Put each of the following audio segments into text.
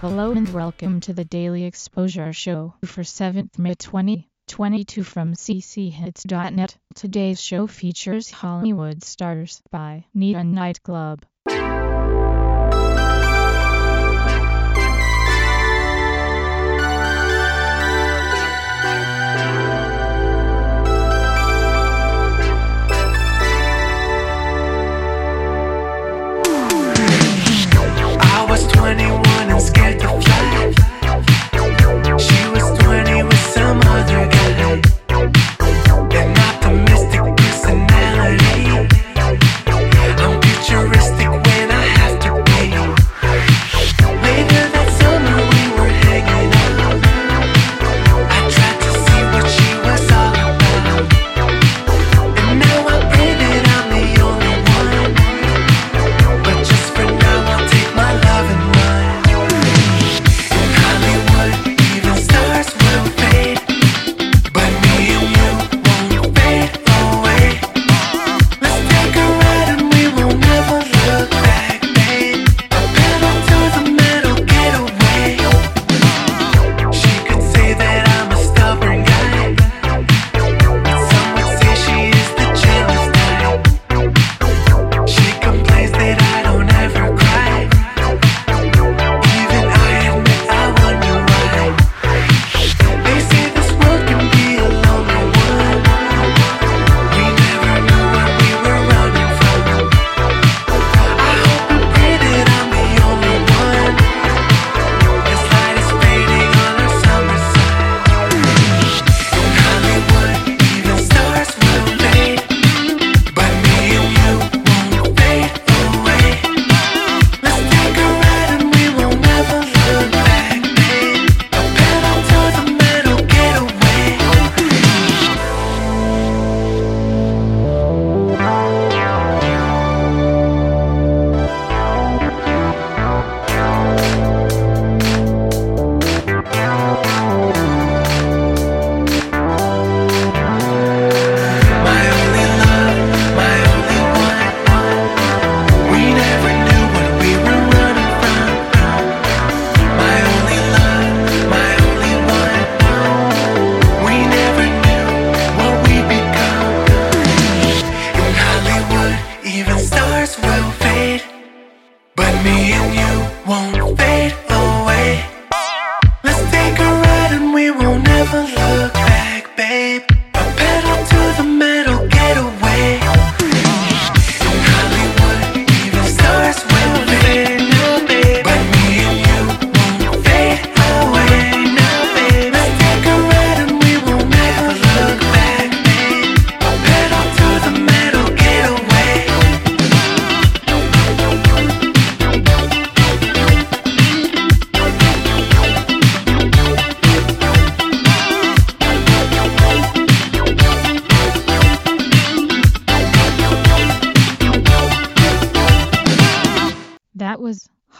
Hello and welcome to the Daily Exposure Show for 7th May 2022 from cchits.net. Today's show features Hollywood stars by Nita Nightclub. was 21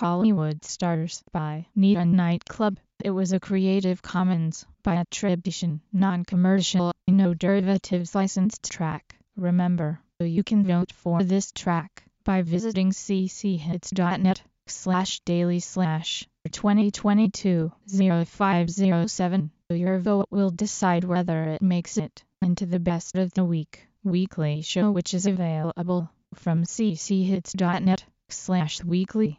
Hollywood Stars by Nita Nightclub. It was a Creative Commons by attribution, non-commercial, no derivatives licensed track. Remember, you can vote for this track by visiting cchits.net slash daily slash 2022 0507. Your vote will decide whether it makes it into the best of the week weekly show which is available from cchits.net slash weekly.